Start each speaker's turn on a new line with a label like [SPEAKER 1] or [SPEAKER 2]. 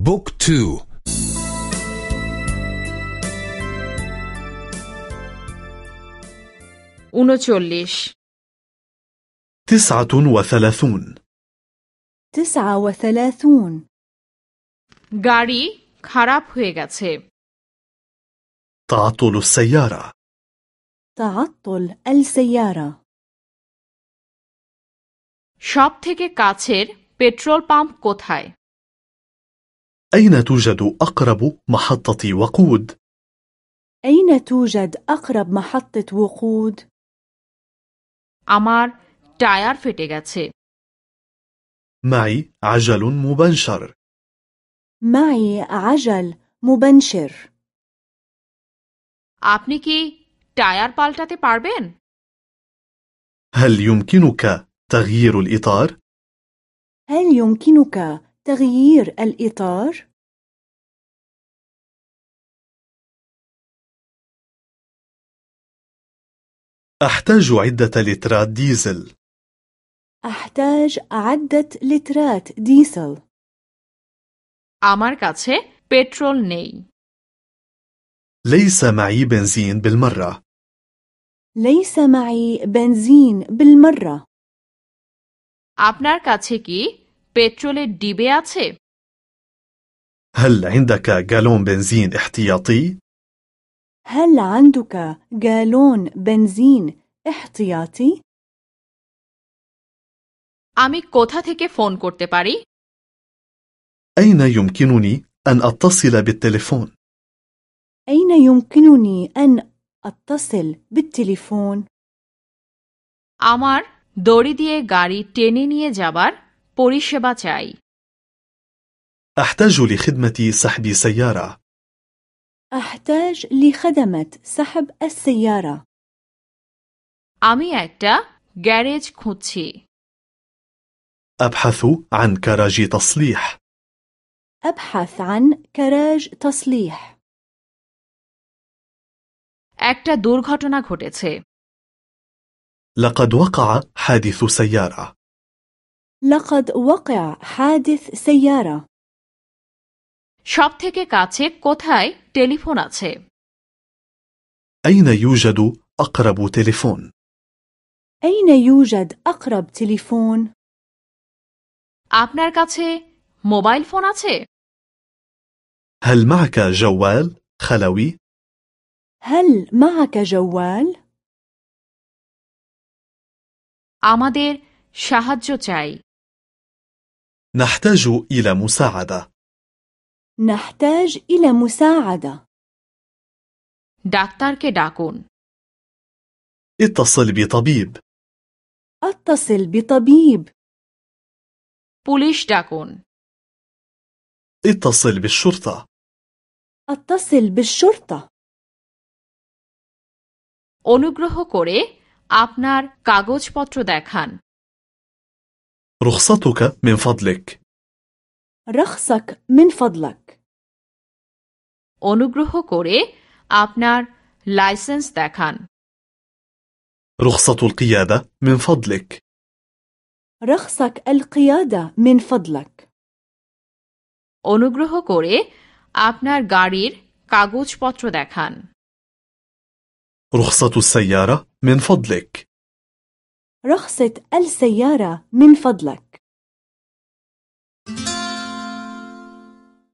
[SPEAKER 1] بوك تو
[SPEAKER 2] উনচল্লিশ
[SPEAKER 3] تسعة وثلاثون
[SPEAKER 4] تسعة وثلاثون
[SPEAKER 2] গাড়ি খারাপ হয়ে গেছে
[SPEAKER 3] تعطل السيارة
[SPEAKER 4] تعطل السيارة
[SPEAKER 2] সব থেকে কাছের পেট্রোল পাম্প কোথায়
[SPEAKER 3] أين توجد أقرب محطة وقود؟
[SPEAKER 4] أين توجد أقرب محطة وقود؟
[SPEAKER 2] আমার টায়ার ফেটে গেছে
[SPEAKER 3] معي عجل مبنشر
[SPEAKER 4] معي عجل مبنشر
[SPEAKER 2] আপনি কি টায়ার পাল্টাতে পারবেন
[SPEAKER 3] هل يمكنك تغيير الإطار؟
[SPEAKER 4] هل يمكنك تغيير الإطار؟
[SPEAKER 3] أحتاج عدة لترات ديزل
[SPEAKER 4] أحتاج عدة لترات ديزل
[SPEAKER 2] আমার কাছে পেট্রোল নেই
[SPEAKER 3] ليس معي بنزين بالمرة
[SPEAKER 4] ليس معي بنزين بالمرة
[SPEAKER 2] আপনার কাছে কি পেট্রোলের ডিবে আছে
[SPEAKER 3] هل عندك جالون بنزين احتياطي؟
[SPEAKER 4] هل عندك جالون بنزين احتياطي؟
[SPEAKER 2] আমি কোথা থেকে ফোন করতে পারি
[SPEAKER 3] أين يمكنني أن أتصل بالتليفون؟
[SPEAKER 4] أين يمكنني أن أتصل بالتليفون؟
[SPEAKER 2] আমার দড়ি দিয়ে গাড়ি টেনে নিয়ে যাবার পরিষেবা চাই
[SPEAKER 3] أحتاج لخدمة سحب سيارة
[SPEAKER 4] أحتاج لخدمة سحب السيارة
[SPEAKER 2] আমি একটা গ্যারেজ খুঁজছি
[SPEAKER 3] أبحث عن كراج تصليح
[SPEAKER 4] أبحث عن كراج تصليح
[SPEAKER 2] একটা দুর্ঘটনা ঘটেছে
[SPEAKER 3] لقد وقع حادث سيارة
[SPEAKER 4] لقد وقع حادث سيارة
[SPEAKER 2] সব থেকে কাছে কোথায় টেলিফোন আছে
[SPEAKER 3] أين يوجد أقرب تليفون؟
[SPEAKER 4] أين يوجد أقرب تليفون؟
[SPEAKER 2] আপনার কাছে মোবাইল ফোন আছে
[SPEAKER 3] هل معك جوال خلوي؟
[SPEAKER 4] هل معك جوال؟
[SPEAKER 2] আমাদের সাহায্য চাই
[SPEAKER 3] نحتاج إلى مساعدة
[SPEAKER 4] نحتاج إلى مساعدة
[SPEAKER 2] ডাক্তারকে ডাকুন
[SPEAKER 3] اتصل بطبيب
[SPEAKER 4] أتصل بطبيب
[SPEAKER 2] পুলিশ ডাকুন
[SPEAKER 3] اتصل بالشرطة
[SPEAKER 4] أتصل بالشرطة
[SPEAKER 2] অনুগ্রহ করে আপনার কাগজপত্র দেখান
[SPEAKER 3] رخصتك من فضلك
[SPEAKER 4] رخصك من فضلك
[SPEAKER 2] অনুগ্রহ করে আপনার লাইসেন্স দেখান
[SPEAKER 3] رخصة القيادة من فضلك
[SPEAKER 4] رخصك القيادة من فضلك
[SPEAKER 2] অনুগ্রহ করে আপনার গাড়ির কাগজপত্র দেখান
[SPEAKER 3] رخصة السيارة من فضلك
[SPEAKER 4] رخصة السيارة من فضلك.